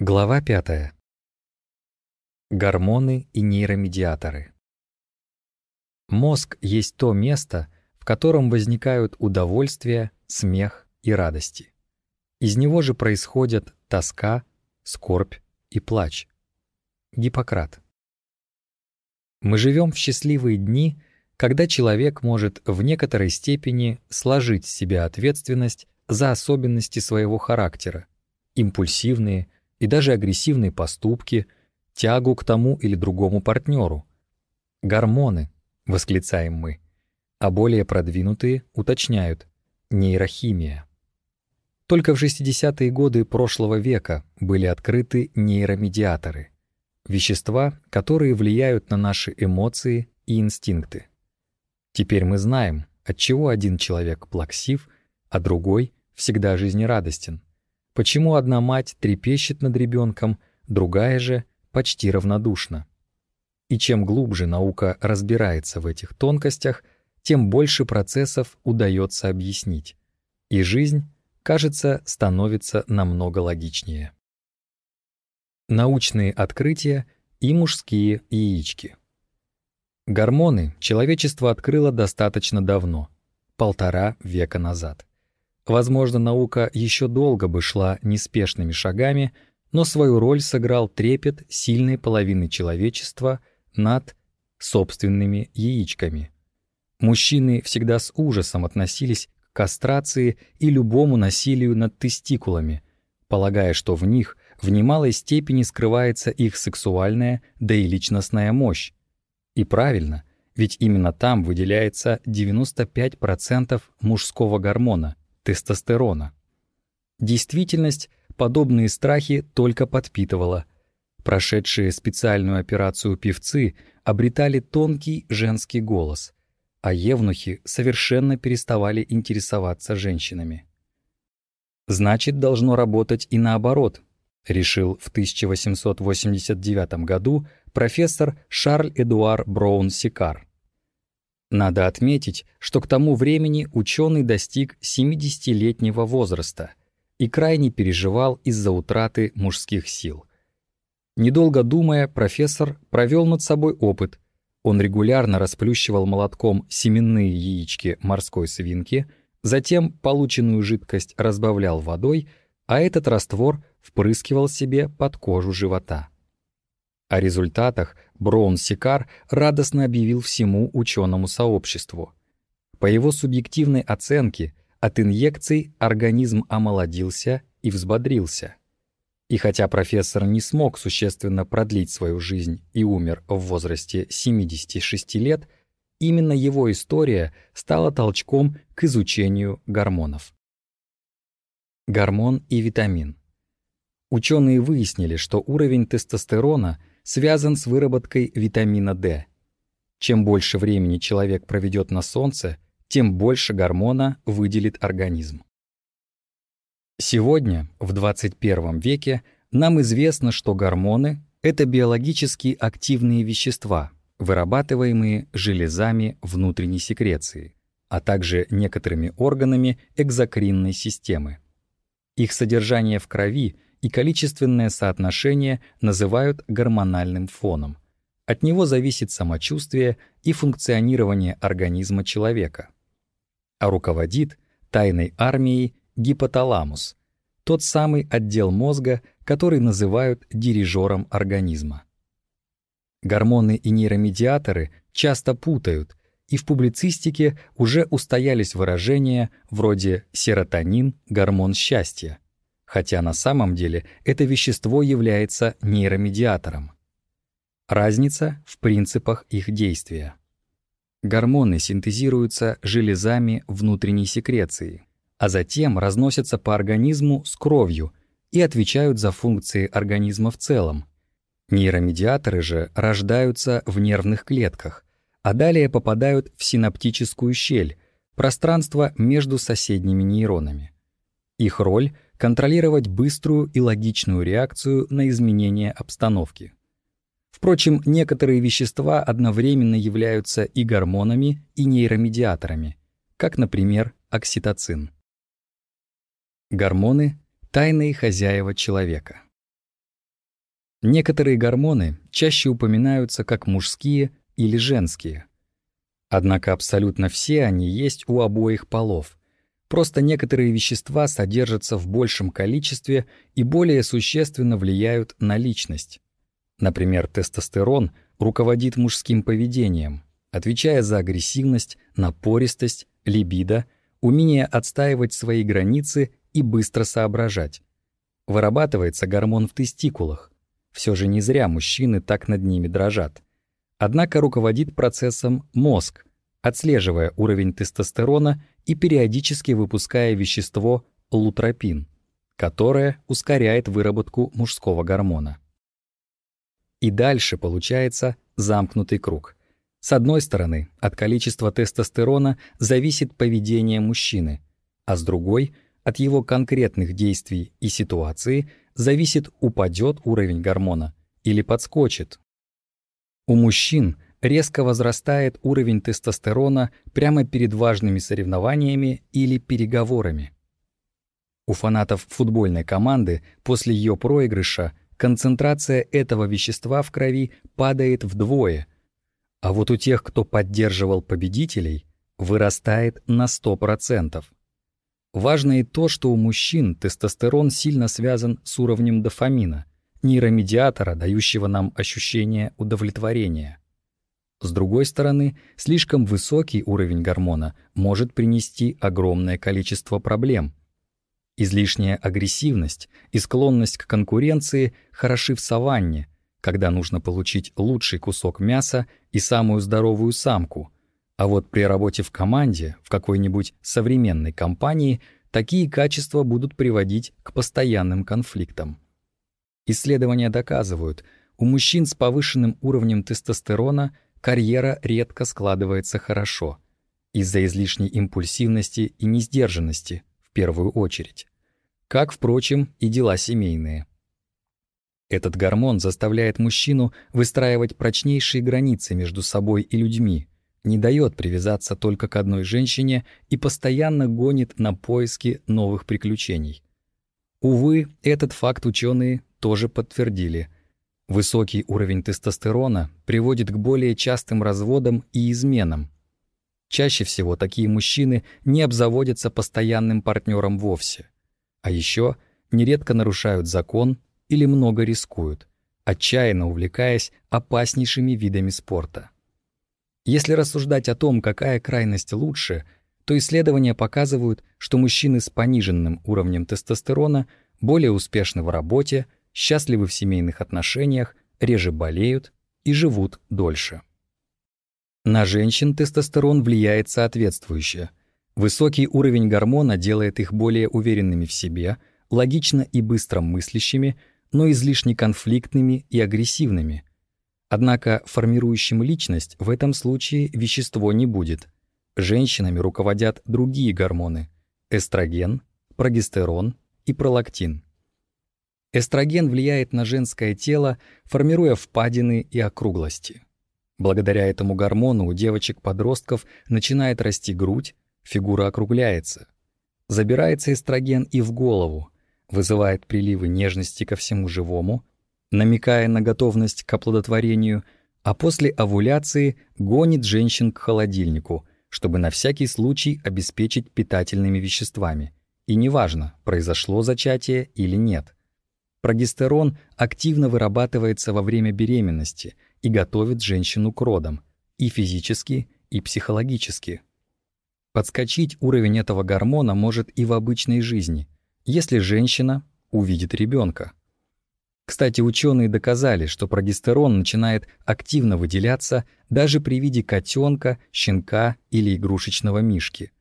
Глава 5. Гормоны и нейромедиаторы. Мозг есть то место, в котором возникают удовольствие, смех и радости. Из него же происходят тоска, скорбь и плач. Гиппократ. Мы живем в счастливые дни, когда человек может в некоторой степени сложить с себя ответственность за особенности своего характера, импульсивные, и даже агрессивные поступки, тягу к тому или другому партнеру. Гормоны, восклицаем мы, а более продвинутые уточняют нейрохимия. Только в 60-е годы прошлого века были открыты нейромедиаторы, вещества, которые влияют на наши эмоции и инстинкты. Теперь мы знаем, отчего один человек плаксив, а другой всегда жизнерадостен. Почему одна мать трепещет над ребенком, другая же почти равнодушна? И чем глубже наука разбирается в этих тонкостях, тем больше процессов удается объяснить. И жизнь, кажется, становится намного логичнее. Научные открытия и мужские яички. Гормоны человечество открыло достаточно давно, полтора века назад. Возможно, наука еще долго бы шла неспешными шагами, но свою роль сыграл трепет сильной половины человечества над собственными яичками. Мужчины всегда с ужасом относились к кастрации и любому насилию над тестикулами, полагая, что в них в немалой степени скрывается их сексуальная, да и личностная мощь. И правильно, ведь именно там выделяется 95% мужского гормона — тестостерона. Действительность подобные страхи только подпитывала. Прошедшие специальную операцию певцы обретали тонкий женский голос, а евнухи совершенно переставали интересоваться женщинами. Значит, должно работать и наоборот, решил в 1889 году профессор Шарль-Эдуар Броун-Сикар. Надо отметить, что к тому времени ученый достиг 70-летнего возраста и крайне переживал из-за утраты мужских сил. Недолго думая, профессор провел над собой опыт. Он регулярно расплющивал молотком семенные яички морской свинки, затем полученную жидкость разбавлял водой, а этот раствор впрыскивал себе под кожу живота. О результатах Броун-Сикар радостно объявил всему ученому сообществу. По его субъективной оценке, от инъекций организм омолодился и взбодрился. И хотя профессор не смог существенно продлить свою жизнь и умер в возрасте 76 лет, именно его история стала толчком к изучению гормонов. Гормон и витамин. Ученые выяснили, что уровень тестостерона связан с выработкой витамина D. Чем больше времени человек проведет на солнце, тем больше гормона выделит организм. Сегодня, в 21 веке, нам известно, что гормоны — это биологически активные вещества, вырабатываемые железами внутренней секреции, а также некоторыми органами экзокринной системы. Их содержание в крови — и количественное соотношение называют гормональным фоном. От него зависит самочувствие и функционирование организма человека. А руководит тайной армией гипоталамус, тот самый отдел мозга, который называют дирижером организма. Гормоны и нейромедиаторы часто путают, и в публицистике уже устоялись выражения вроде «серотонин – гормон счастья», хотя на самом деле это вещество является нейромедиатором. Разница в принципах их действия. Гормоны синтезируются железами внутренней секреции, а затем разносятся по организму с кровью и отвечают за функции организма в целом. Нейромедиаторы же рождаются в нервных клетках, а далее попадают в синаптическую щель, пространство между соседними нейронами. Их роль — контролировать быструю и логичную реакцию на изменения обстановки. Впрочем, некоторые вещества одновременно являются и гормонами, и нейромедиаторами, как, например, окситоцин. Гормоны — тайные хозяева человека. Некоторые гормоны чаще упоминаются как мужские или женские. Однако абсолютно все они есть у обоих полов. Просто некоторые вещества содержатся в большем количестве и более существенно влияют на личность. Например, тестостерон руководит мужским поведением, отвечая за агрессивность, напористость, либидо, умение отстаивать свои границы и быстро соображать. Вырабатывается гормон в тестикулах. Все же не зря мужчины так над ними дрожат. Однако руководит процессом мозг, отслеживая уровень тестостерона и периодически выпуская вещество лутропин, которое ускоряет выработку мужского гормона. И дальше получается замкнутый круг. С одной стороны, от количества тестостерона зависит поведение мужчины, а с другой — от его конкретных действий и ситуации зависит, упадет уровень гормона или подскочит. У мужчин резко возрастает уровень тестостерона прямо перед важными соревнованиями или переговорами. У фанатов футбольной команды после ее проигрыша концентрация этого вещества в крови падает вдвое, а вот у тех, кто поддерживал победителей, вырастает на 100%. Важно и то, что у мужчин тестостерон сильно связан с уровнем дофамина, нейромедиатора, дающего нам ощущение удовлетворения. С другой стороны, слишком высокий уровень гормона может принести огромное количество проблем. Излишняя агрессивность и склонность к конкуренции хороши в саванне, когда нужно получить лучший кусок мяса и самую здоровую самку — а вот при работе в команде, в какой-нибудь современной компании, такие качества будут приводить к постоянным конфликтам. Исследования доказывают, у мужчин с повышенным уровнем тестостерона карьера редко складывается хорошо, из-за излишней импульсивности и несдержанности, в первую очередь. Как, впрочем, и дела семейные. Этот гормон заставляет мужчину выстраивать прочнейшие границы между собой и людьми, не дает привязаться только к одной женщине и постоянно гонит на поиски новых приключений. Увы, этот факт ученые тоже подтвердили. Высокий уровень тестостерона приводит к более частым разводам и изменам. Чаще всего такие мужчины не обзаводятся постоянным партнером вовсе. А еще нередко нарушают закон или много рискуют, отчаянно увлекаясь опаснейшими видами спорта. Если рассуждать о том, какая крайность лучше, то исследования показывают, что мужчины с пониженным уровнем тестостерона более успешны в работе, счастливы в семейных отношениях, реже болеют и живут дольше. На женщин тестостерон влияет соответствующе. Высокий уровень гормона делает их более уверенными в себе, логично и быстро мыслящими, но излишне конфликтными и агрессивными, Однако формирующим личность в этом случае вещество не будет. Женщинами руководят другие гормоны – эстроген, прогестерон и пролактин. Эстроген влияет на женское тело, формируя впадины и округлости. Благодаря этому гормону у девочек-подростков начинает расти грудь, фигура округляется. Забирается эстроген и в голову, вызывает приливы нежности ко всему живому – намекая на готовность к оплодотворению, а после овуляции гонит женщин к холодильнику, чтобы на всякий случай обеспечить питательными веществами. И неважно, произошло зачатие или нет. Прогестерон активно вырабатывается во время беременности и готовит женщину к родам, и физически, и психологически. Подскочить уровень этого гормона может и в обычной жизни, если женщина увидит ребенка. Кстати, ученые доказали, что прогестерон начинает активно выделяться даже при виде котенка, щенка или игрушечного мишки.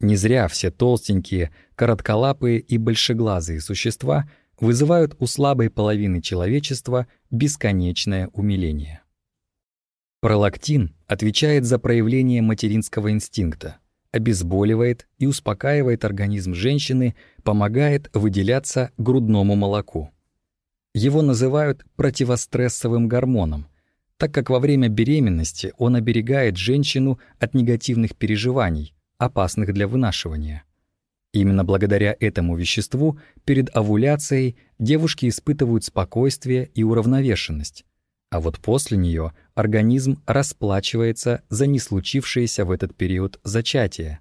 Не зря все толстенькие, коротколапые и большеглазые существа вызывают у слабой половины человечества бесконечное умиление. Пролактин отвечает за проявление материнского инстинкта, обезболивает и успокаивает организм женщины, помогает выделяться грудному молоку. Его называют противострессовым гормоном, так как во время беременности он оберегает женщину от негативных переживаний, опасных для вынашивания. Именно благодаря этому веществу перед овуляцией девушки испытывают спокойствие и уравновешенность, а вот после нее организм расплачивается за не случившееся в этот период зачатие.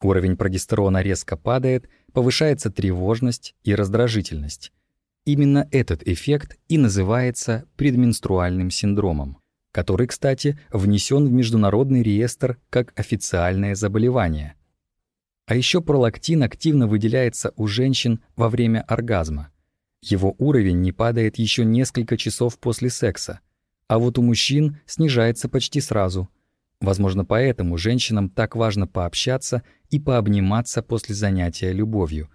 Уровень прогестерона резко падает, повышается тревожность и раздражительность. Именно этот эффект и называется предменструальным синдромом, который, кстати, внесен в Международный реестр как официальное заболевание. А еще пролактин активно выделяется у женщин во время оргазма. Его уровень не падает еще несколько часов после секса, а вот у мужчин снижается почти сразу. Возможно, поэтому женщинам так важно пообщаться и пообниматься после занятия любовью,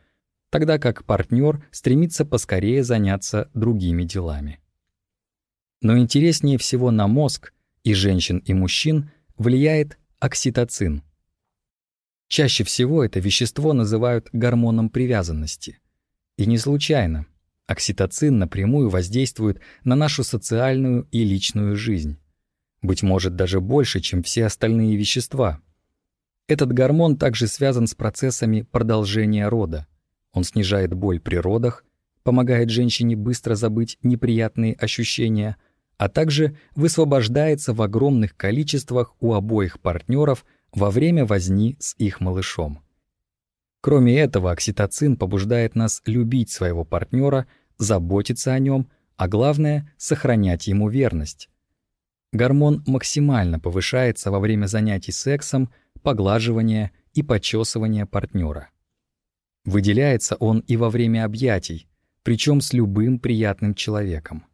тогда как партнер стремится поскорее заняться другими делами. Но интереснее всего на мозг и женщин, и мужчин влияет окситоцин. Чаще всего это вещество называют гормоном привязанности. И не случайно. Окситоцин напрямую воздействует на нашу социальную и личную жизнь. Быть может, даже больше, чем все остальные вещества. Этот гормон также связан с процессами продолжения рода. Он снижает боль при родах, помогает женщине быстро забыть неприятные ощущения, а также высвобождается в огромных количествах у обоих партнеров во время возни с их малышом. Кроме этого, окситоцин побуждает нас любить своего партнера, заботиться о нем, а главное — сохранять ему верность. Гормон максимально повышается во время занятий сексом, поглаживания и почесывания партнера. Выделяется он и во время объятий, причем с любым приятным человеком.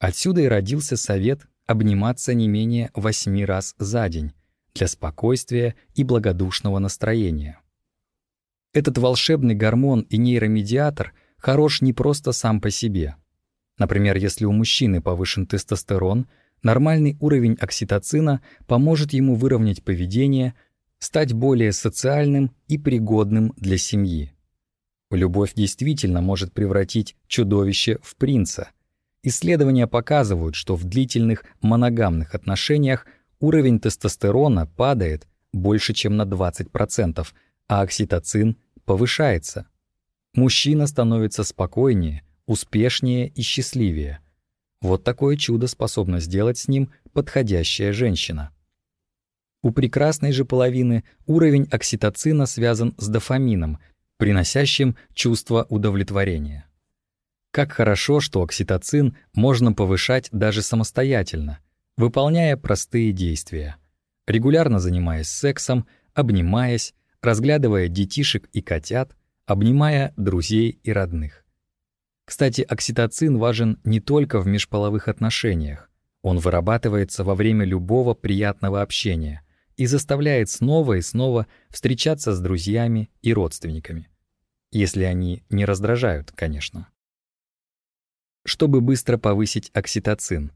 Отсюда и родился совет обниматься не менее восьми раз за день для спокойствия и благодушного настроения. Этот волшебный гормон и нейромедиатор хорош не просто сам по себе. Например, если у мужчины повышен тестостерон, нормальный уровень окситоцина поможет ему выровнять поведение, стать более социальным и пригодным для семьи. Любовь действительно может превратить чудовище в принца. Исследования показывают, что в длительных моногамных отношениях уровень тестостерона падает больше, чем на 20%, а окситоцин повышается. Мужчина становится спокойнее, успешнее и счастливее. Вот такое чудо способна сделать с ним подходящая женщина. У прекрасной же половины уровень окситоцина связан с дофамином, приносящим чувство удовлетворения. Как хорошо, что окситоцин можно повышать даже самостоятельно, выполняя простые действия. Регулярно занимаясь сексом, обнимаясь, разглядывая детишек и котят, обнимая друзей и родных. Кстати, окситоцин важен не только в межполовых отношениях. Он вырабатывается во время любого приятного общения и заставляет снова и снова встречаться с друзьями и родственниками. Если они не раздражают, конечно. Чтобы быстро повысить окситоцин,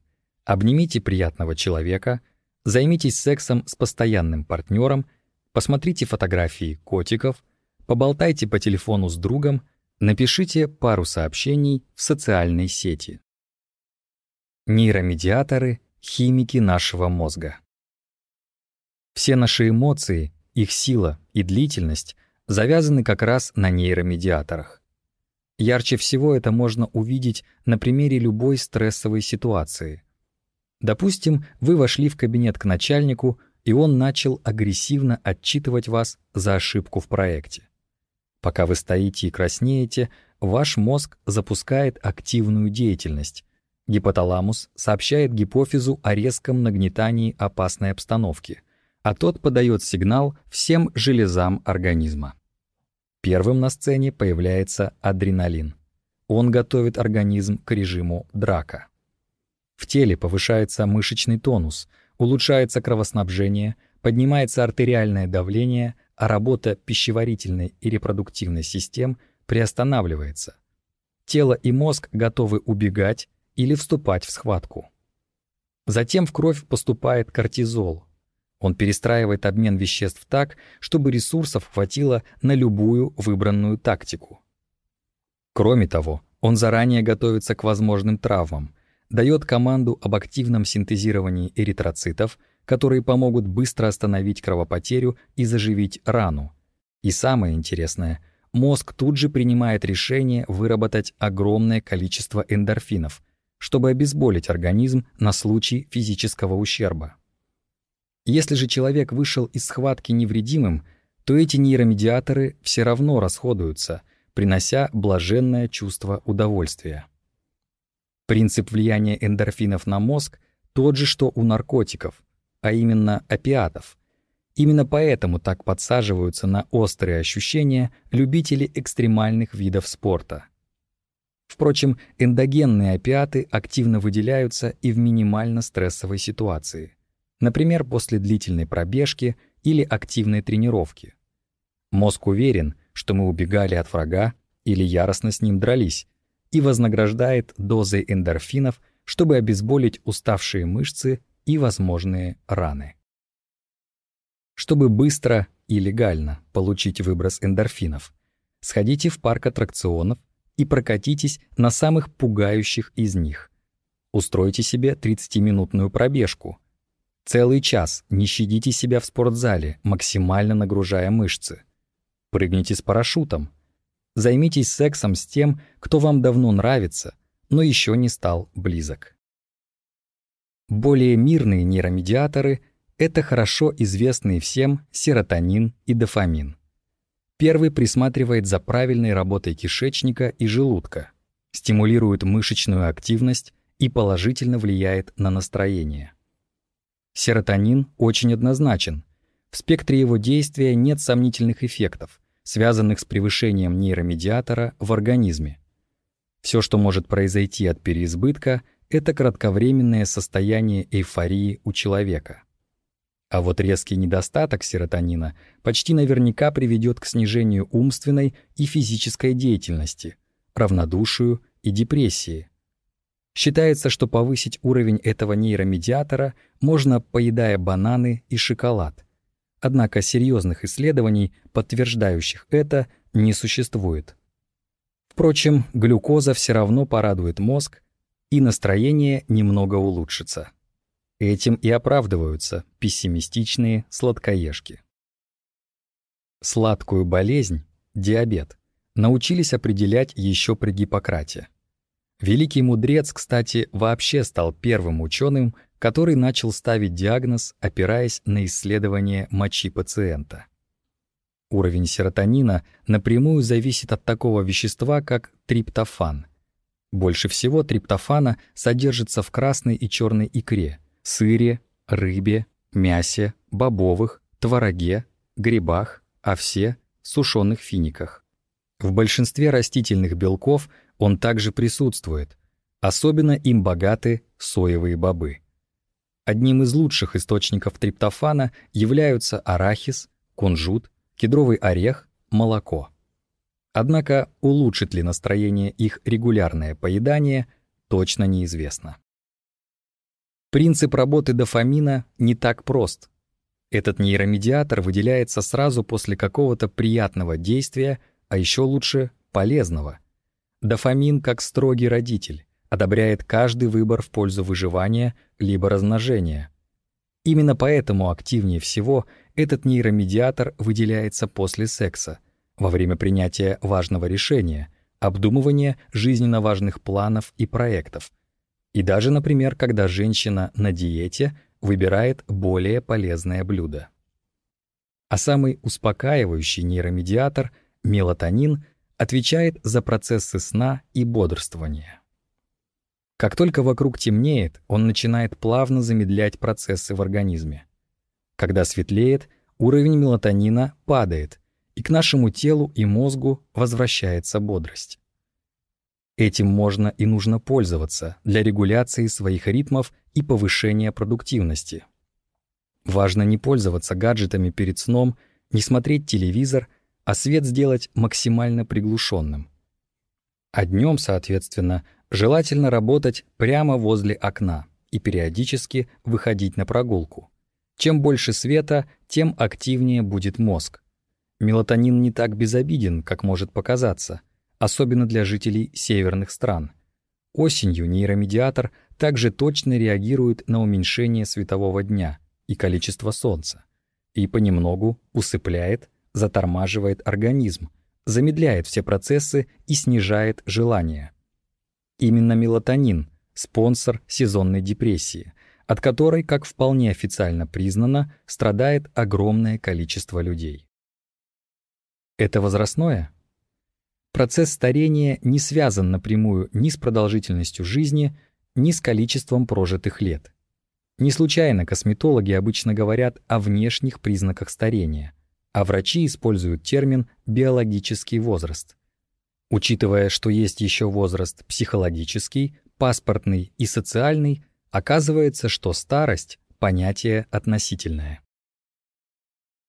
обнимите приятного человека, займитесь сексом с постоянным партнером посмотрите фотографии котиков, поболтайте по телефону с другом, напишите пару сообщений в социальной сети. Нейромедиаторы — химики нашего мозга. Все наши эмоции, их сила и длительность завязаны как раз на нейромедиаторах. Ярче всего это можно увидеть на примере любой стрессовой ситуации. Допустим, вы вошли в кабинет к начальнику, и он начал агрессивно отчитывать вас за ошибку в проекте. Пока вы стоите и краснеете, ваш мозг запускает активную деятельность. Гипоталамус сообщает гипофизу о резком нагнетании опасной обстановки, а тот подает сигнал всем железам организма. Первым на сцене появляется адреналин. Он готовит организм к режиму драка. В теле повышается мышечный тонус — улучшается кровоснабжение, поднимается артериальное давление, а работа пищеварительной и репродуктивной систем приостанавливается. Тело и мозг готовы убегать или вступать в схватку. Затем в кровь поступает кортизол. Он перестраивает обмен веществ так, чтобы ресурсов хватило на любую выбранную тактику. Кроме того, он заранее готовится к возможным травмам, дает команду об активном синтезировании эритроцитов, которые помогут быстро остановить кровопотерю и заживить рану. И самое интересное, мозг тут же принимает решение выработать огромное количество эндорфинов, чтобы обезболить организм на случай физического ущерба. Если же человек вышел из схватки невредимым, то эти нейромедиаторы все равно расходуются, принося блаженное чувство удовольствия. Принцип влияния эндорфинов на мозг тот же, что у наркотиков, а именно опиатов. Именно поэтому так подсаживаются на острые ощущения любители экстремальных видов спорта. Впрочем, эндогенные опиаты активно выделяются и в минимально стрессовой ситуации, например, после длительной пробежки или активной тренировки. Мозг уверен, что мы убегали от врага или яростно с ним дрались, и вознаграждает дозой эндорфинов, чтобы обезболить уставшие мышцы и возможные раны. Чтобы быстро и легально получить выброс эндорфинов, сходите в парк аттракционов и прокатитесь на самых пугающих из них. Устройте себе 30-минутную пробежку. Целый час не щадите себя в спортзале, максимально нагружая мышцы. Прыгните с парашютом. Займитесь сексом с тем, кто вам давно нравится, но еще не стал близок. Более мирные нейромедиаторы — это хорошо известные всем серотонин и дофамин. Первый присматривает за правильной работой кишечника и желудка, стимулирует мышечную активность и положительно влияет на настроение. Серотонин очень однозначен. В спектре его действия нет сомнительных эффектов, связанных с превышением нейромедиатора в организме. Все, что может произойти от переизбытка, это кратковременное состояние эйфории у человека. А вот резкий недостаток серотонина почти наверняка приведет к снижению умственной и физической деятельности, равнодушию и депрессии. Считается, что повысить уровень этого нейромедиатора можно, поедая бананы и шоколад. Однако серьезных исследований, подтверждающих это, не существует. Впрочем, глюкоза все равно порадует мозг, и настроение немного улучшится. Этим и оправдываются пессимистичные сладкоежки. Сладкую болезнь, диабет, научились определять еще при Гиппократе. Великий мудрец, кстати, вообще стал первым ученым, который начал ставить диагноз, опираясь на исследование мочи пациента. Уровень серотонина напрямую зависит от такого вещества, как триптофан. Больше всего триптофана содержится в красной и черной икре, сыре, рыбе, мясе, бобовых, твороге, грибах, овсе, сушеных финиках. В большинстве растительных белков он также присутствует. Особенно им богаты соевые бобы. Одним из лучших источников триптофана являются арахис, кунжут, кедровый орех, молоко. Однако улучшит ли настроение их регулярное поедание, точно неизвестно. Принцип работы дофамина не так прост. Этот нейромедиатор выделяется сразу после какого-то приятного действия, а еще лучше — полезного. Дофамин, как строгий родитель, одобряет каждый выбор в пользу выживания либо размножения. Именно поэтому активнее всего этот нейромедиатор выделяется после секса, во время принятия важного решения, обдумывания жизненно важных планов и проектов, и даже, например, когда женщина на диете выбирает более полезное блюдо. А самый успокаивающий нейромедиатор — мелатонин — отвечает за процессы сна и бодрствования. Как только вокруг темнеет, он начинает плавно замедлять процессы в организме. Когда светлеет, уровень мелатонина падает, и к нашему телу и мозгу возвращается бодрость. Этим можно и нужно пользоваться для регуляции своих ритмов и повышения продуктивности. Важно не пользоваться гаджетами перед сном, не смотреть телевизор, а свет сделать максимально приглушенным. А днем, соответственно, желательно работать прямо возле окна и периодически выходить на прогулку. Чем больше света, тем активнее будет мозг. Мелатонин не так безобиден, как может показаться — особенно для жителей северных стран. Осенью нейромедиатор также точно реагирует на уменьшение светового дня и количество солнца и понемногу усыпляет затормаживает организм, замедляет все процессы и снижает желание. Именно мелатонин – спонсор сезонной депрессии, от которой, как вполне официально признано, страдает огромное количество людей. Это возрастное? Процесс старения не связан напрямую ни с продолжительностью жизни, ни с количеством прожитых лет. Не случайно косметологи обычно говорят о внешних признаках старения, а врачи используют термин «биологический возраст». Учитывая, что есть еще возраст психологический, паспортный и социальный, оказывается, что старость — понятие относительное.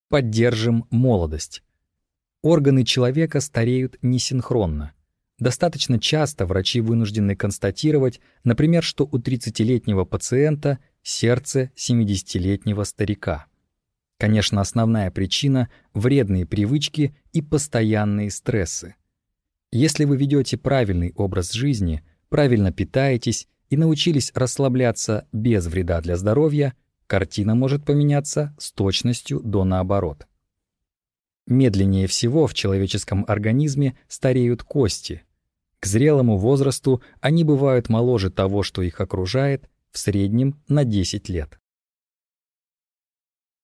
Поддержим молодость. Органы человека стареют несинхронно. Достаточно часто врачи вынуждены констатировать, например, что у 30-летнего пациента сердце 70-летнего старика. Конечно, основная причина — вредные привычки и постоянные стрессы. Если вы ведете правильный образ жизни, правильно питаетесь и научились расслабляться без вреда для здоровья, картина может поменяться с точностью до наоборот. Медленнее всего в человеческом организме стареют кости. К зрелому возрасту они бывают моложе того, что их окружает, в среднем на 10 лет.